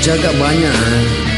cakap banyak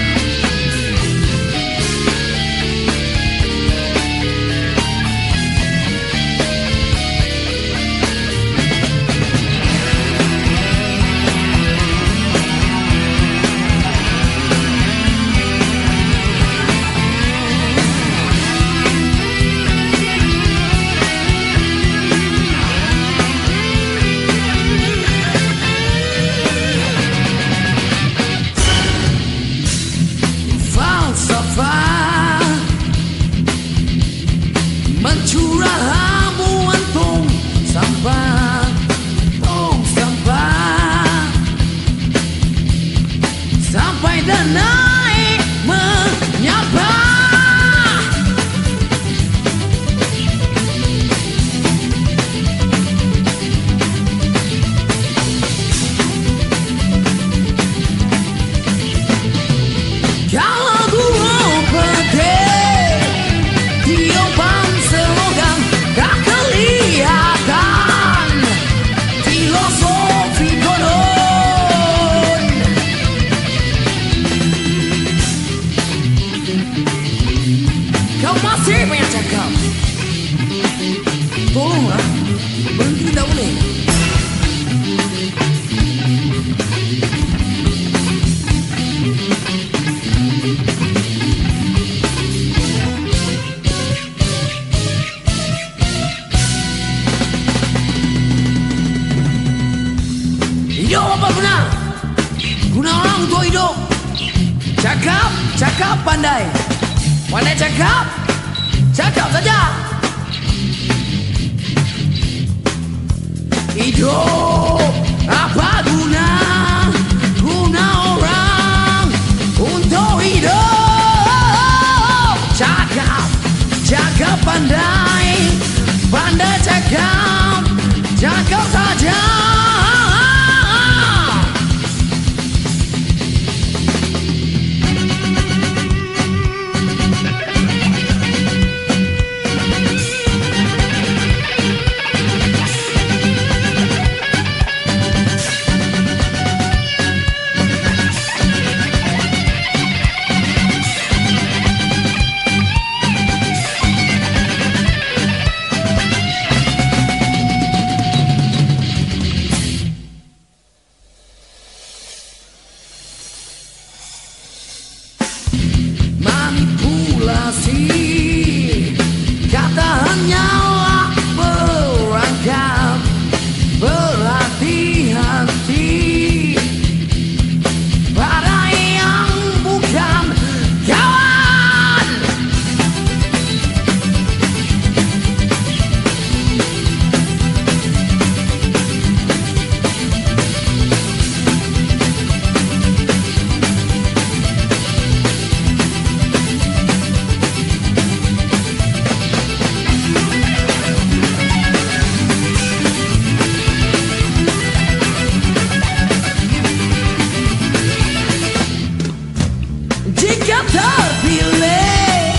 Sampai dan Tolonglah Berhenti tak boleh. Hidup apa guna? Guna orang untuk hidup. Cakap, cakap pandai. Pandai cakap? Cakap saja Hidup Apa see. Jika terpilih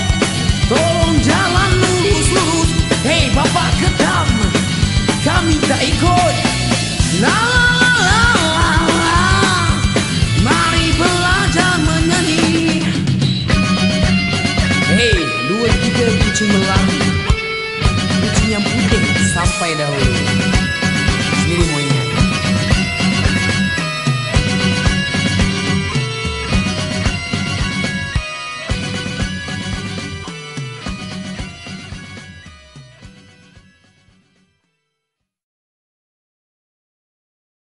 Tolong jalan lurus-lurus Hei bapak ketam Kami tak ikut. La la la la Mari belajar menyanyi. Hei dua tiga kucing melang Kucing yang putih sampai dahulu